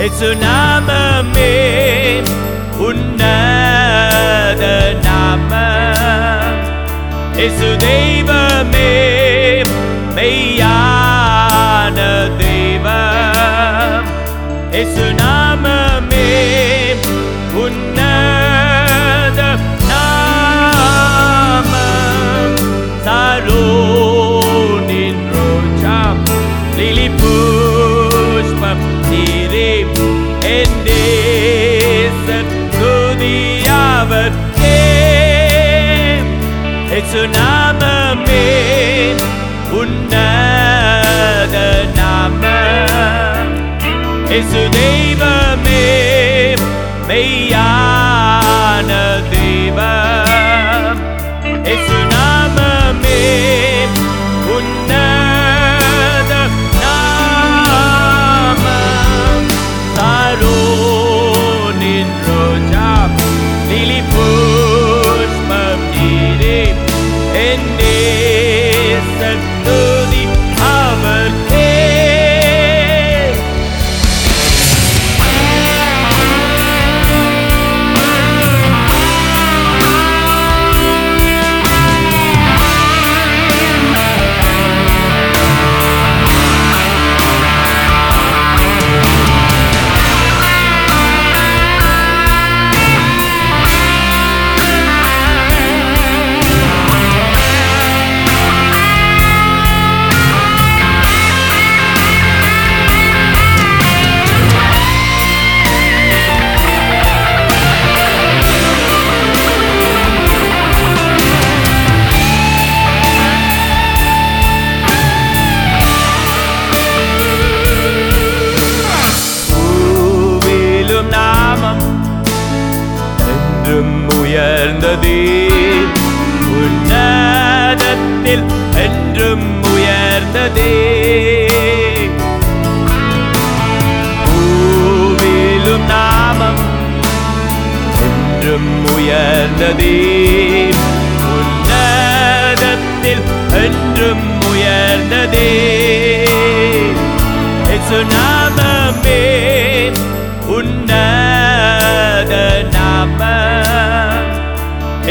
இயேசு நாமமே உன்னத நாமம் இயேசு தெய்வமே மெய்யான தெய்வம் இயேசு நாமமே உன்னத eksunamami unadanama eksunamami meyana deva eksunamami unadanama Ebenezer. உயர்ந்ததே. உன்னதத்தில் என்றும் உயர்ந்ததே. பூவிலும் நாமம் என்றும் உயர்ந்ததே. உன்னதத்தில் என்றும் உயர்ந்ததே. இயேசு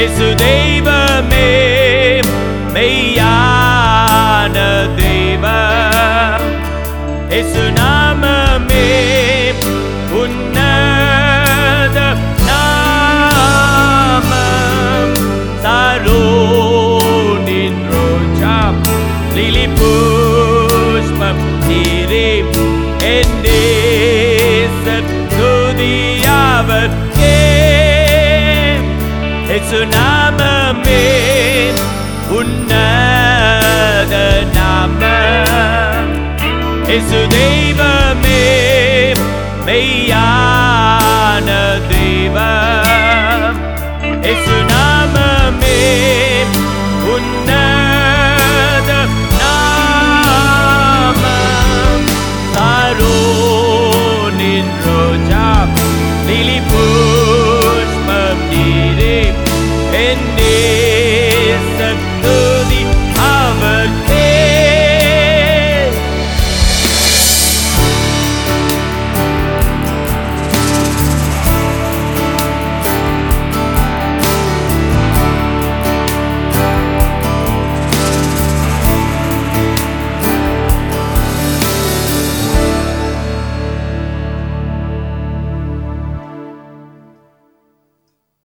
is de deva me me ya na deva is nam me unna da nam sarunin rocham lili pushpam tiri ende இயேசு நாமமே உன்னத நாமம். இயேசு தெய்வமே மெய்யான தெய்வம்.